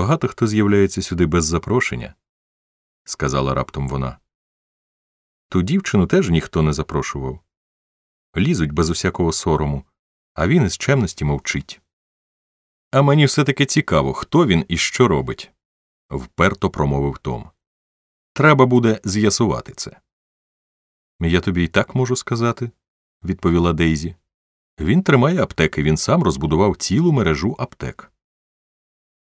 Багато хто з'являється сюди без запрошення, сказала раптом вона. Ту дівчину теж ніхто не запрошував. Лізуть без усякого сорому, а він із чемності мовчить. А мені все таки цікаво, хто він і що робить, вперто промовив Том. Треба буде з'ясувати це. Я тобі й так можу сказати, відповіла Дейзі. Він тримає аптеки, він сам розбудував цілу мережу аптек.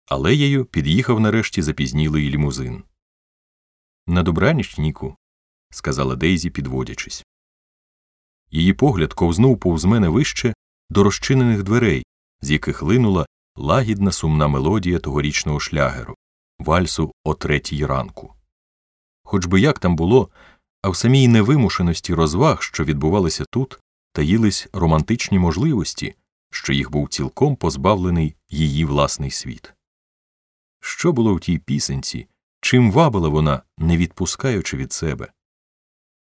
Алеєю під'їхав нарешті запізнілий лімузин. На добраніч, Ніку, сказала Дейзі, підводячись. Її погляд ковзнув повз мене вище до розчинених дверей, з яких линула лагідна сумна мелодія тогорічного шлягеру, вальсу о третій ранку. Хоч би як там було, а в самій невимушеності розваг, що відбувалися тут, таїлись романтичні можливості, що їх був цілком позбавлений її власний світ. Що було в тій пісенці, чим вабила вона, не відпускаючи від себе?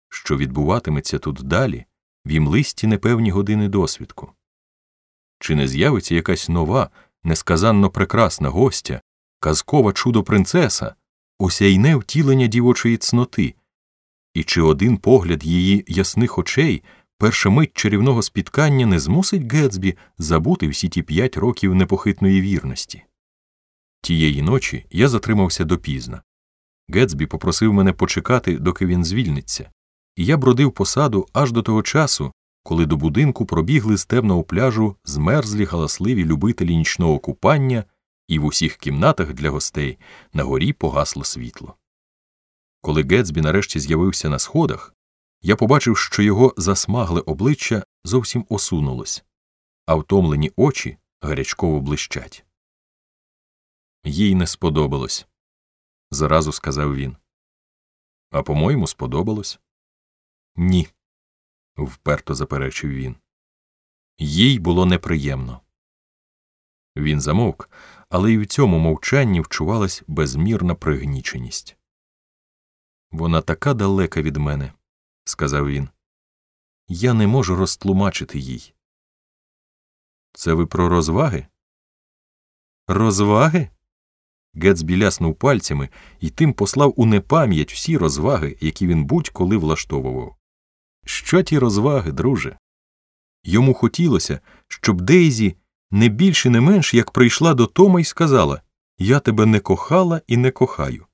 Що відбуватиметься тут далі, в імлисті непевні години досвідку? Чи не з'явиться якась нова, несказанно прекрасна гостя, казкова чудо принцеса, осяйне втілення дівочої цноти, і чи один погляд її ясних очей, перша мить чарівного спіткання не змусить Гетсбі забути всі ті п'ять років непохитної вірності? Тієї ночі я затримався допізна. Гетсбі попросив мене почекати, доки він звільниться, і я бродив по саду аж до того часу, коли до будинку пробігли з темного пляжу змерзлі галасливі любителі нічного купання, і в усіх кімнатах для гостей на горі погасло світло. Коли Гетсбі нарешті з'явився на сходах, я побачив, що його засмагле обличчя зовсім осунулось, а втомлені очі гарячково блищать. Їй не сподобалось, заразу сказав він. А по-моєму, сподобалось? Ні, вперто заперечив він. Їй було неприємно. Він замовк, але й в цьому мовчанні вчувалась безмірна пригніченість. Вона така далека від мене, сказав він. Я не можу розтлумачити їй. Це ви про розваги? Розваги? Гетсбі ляснув пальцями і тим послав у непам'ять всі розваги, які він будь-коли влаштовував. Що ті розваги, друже? Йому хотілося, щоб Дейзі не більше не менш як прийшла до Тома і сказала Я тебе не кохала і не кохаю.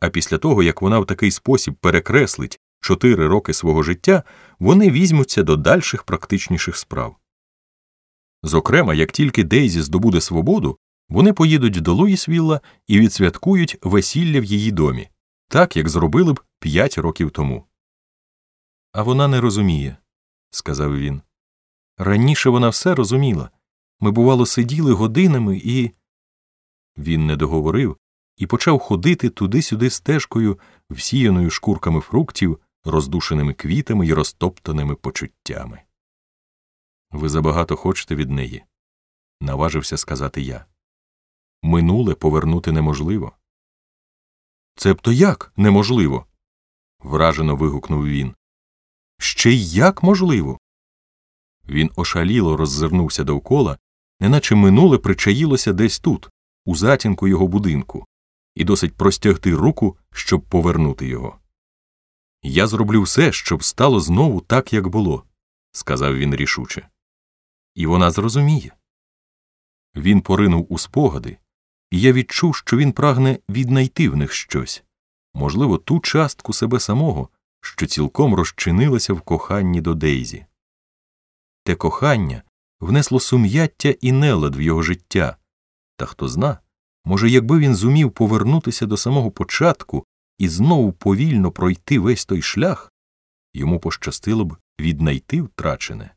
А після того, як вона в такий спосіб перекреслить чотири роки свого життя, вони візьмуться до дальших практичніших справ. Зокрема, як тільки Дейзі здобуде свободу, вони поїдуть до Луїсвілла і відсвяткують весілля в її домі, так як зробили б п'ять років тому. А вона не розуміє, сказав він. Раніше вона все розуміла. Ми, бувало, сиділи годинами і. Він не договорив і почав ходити туди-сюди стежкою, всіяною шкурками фруктів, роздушеними квітами і розтоптаними почуттями. Ви забагато хочете від неї, наважився сказати я. Минуле повернути неможливо. Це б то як неможливо? вражено вигукнув він. Ще й як можливо? Він ошаліло роззирнувся довкола, неначе минуле причаїлося десь тут, у затінку його будинку, і досить простягти руку, щоб повернути його. Я зроблю все, щоб стало знову так, як було, сказав він рішуче. І вона зрозуміє. Він поринув у спогади, і я відчув, що він прагне віднайти в них щось, можливо, ту частку себе самого, що цілком розчинилася в коханні до Дейзі. Те кохання внесло сум'яття і нелад в його життя, та хто зна, може, якби він зумів повернутися до самого початку і знову повільно пройти весь той шлях, йому пощастило б віднайти втрачене.